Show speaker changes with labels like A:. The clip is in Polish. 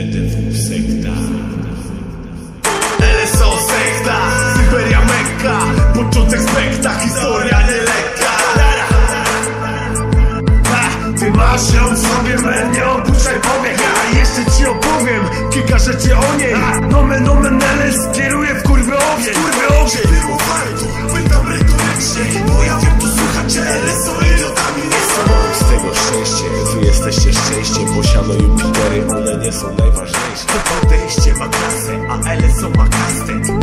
A: LTW sekta. LSO sekta, Syberia Mekka. Początek spekta, historia nie lekka. Ha, Ty masz ją w sobie, men, nie opuszczaj powiek A jeszcze ci opowiem kilka rzeczy o niej. Nomen, nomen, LS kieruje w kurwy owiec jesteście szczęście, bo siano Jupitery One nie są najważniejsze. To podejście ma klasę, a LSO ma kastę